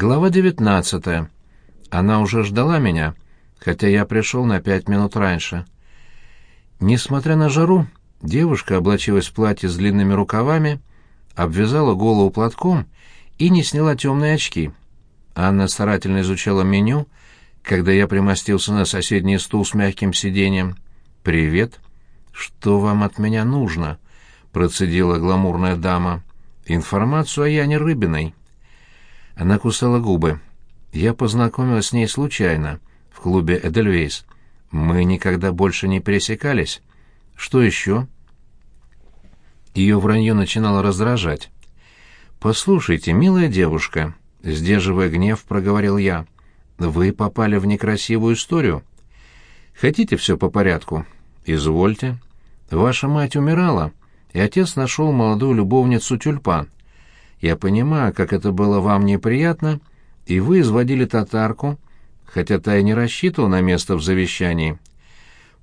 Глава девятнадцатая. Она уже ждала меня, хотя я пришел на пять минут раньше. Несмотря на жару, девушка облачилась в платье с длинными рукавами, обвязала голову платком и не сняла темные очки. Анна старательно изучала меню, когда я примостился на соседний стул с мягким сиденьем. «Привет. Что вам от меня нужно?» — процедила гламурная дама. «Информацию о Яне Рыбиной». Она кусала губы. Я познакомилась с ней случайно, в клубе «Эдельвейс». Мы никогда больше не пересекались. Что еще?» Ее вранье начинало раздражать. «Послушайте, милая девушка», — сдерживая гнев, проговорил я, — «вы попали в некрасивую историю. Хотите все по порядку? Извольте. Ваша мать умирала, и отец нашел молодую любовницу Тюльпан. Я понимаю, как это было вам неприятно, и вы изводили татарку, хотя та и не рассчитывала на место в завещании.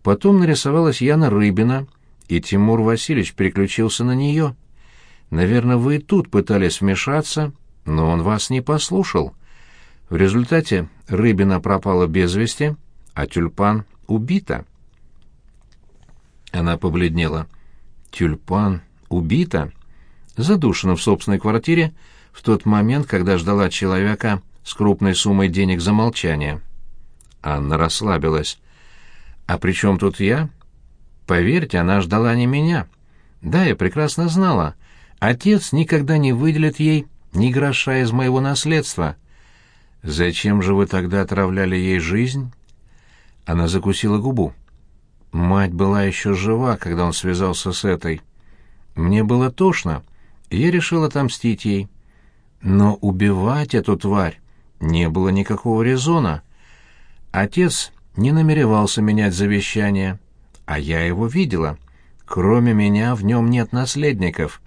Потом нарисовалась Яна Рыбина, и Тимур Васильевич переключился на нее. Наверное, вы и тут пытались вмешаться, но он вас не послушал. В результате Рыбина пропала без вести, а Тюльпан убита. Она побледнела. Тюльпан убита? Задушена в собственной квартире в тот момент, когда ждала человека с крупной суммой денег за молчание. Анна расслабилась. «А при чем тут я?» «Поверьте, она ждала не меня. Да, я прекрасно знала. Отец никогда не выделит ей ни гроша из моего наследства. Зачем же вы тогда отравляли ей жизнь?» Она закусила губу. Мать была еще жива, когда он связался с этой. Мне было тошно, я решил отомстить ей. Но убивать эту тварь не было никакого резона. Отец не намеревался менять завещание, а я его видела. Кроме меня в нем нет наследников.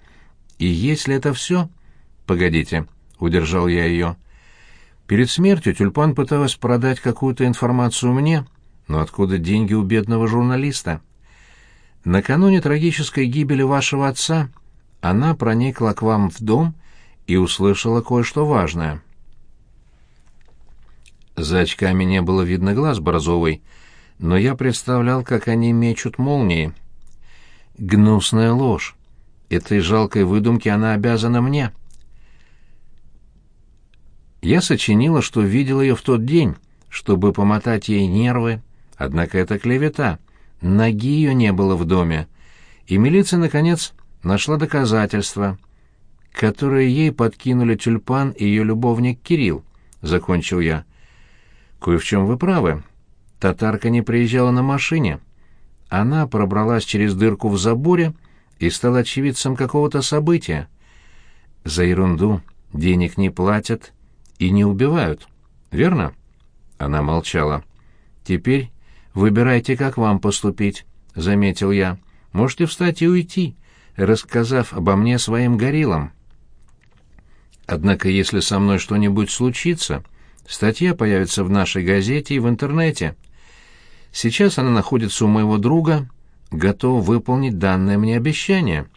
И если это все... Погодите, удержал я ее. Перед смертью Тюльпан пыталась продать какую-то информацию мне, но откуда деньги у бедного журналиста? Накануне трагической гибели вашего отца она проникла к вам в дом и услышала кое-что важное. За очками не было видно глаз Борзовой, но я представлял, как они мечут молнии. Гнусная ложь. Этой жалкой выдумке она обязана мне. Я сочинила, что видел ее в тот день, чтобы помотать ей нервы, однако это клевета. Ноги ее не было в доме, и милиция, наконец, нашла доказательства, которые ей подкинули тюльпан и ее любовник Кирилл, — закончил я. Кое в чем вы правы. Татарка не приезжала на машине. Она пробралась через дырку в заборе и стала очевидцем какого-то события. За ерунду денег не платят и не убивают, верно? Она молчала. Теперь выбирайте, как вам поступить, — заметил я. Можете встать и уйти, рассказав обо мне своим гориллам. Однако, если со мной что-нибудь случится, Статья появится в нашей газете и в интернете. Сейчас она находится у моего друга, готова выполнить данное мне обещание.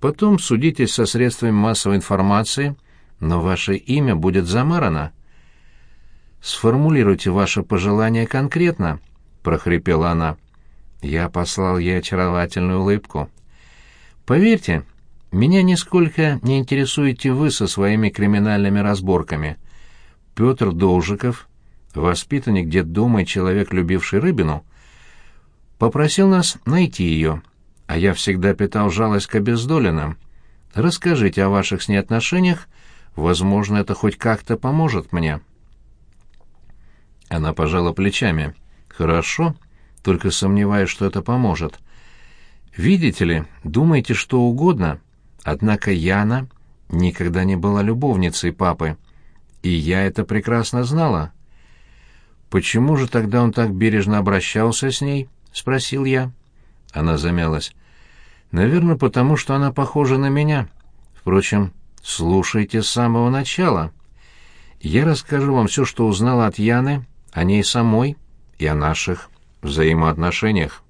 Потом судитесь со средствами массовой информации, но ваше имя будет замарано. Сформулируйте ваше пожелание конкретно, прохрипела она. Я послал ей очаровательную улыбку. Поверьте, меня нисколько не интересуете вы со своими криминальными разборками. Петр Должиков, воспитанник детдома и человек, любивший рыбину, попросил нас найти ее, а я всегда питал жалость к обездоленным. Расскажите о ваших с ней отношениях, возможно, это хоть как-то поможет мне». Она пожала плечами. «Хорошо, только сомневаюсь, что это поможет. Видите ли, думаете что угодно, однако Яна никогда не была любовницей папы. И я это прекрасно знала. «Почему же тогда он так бережно обращался с ней?» — спросил я. Она замялась. «Наверное, потому что она похожа на меня. Впрочем, слушайте с самого начала. Я расскажу вам все, что узнала от Яны, о ней самой и о наших взаимоотношениях».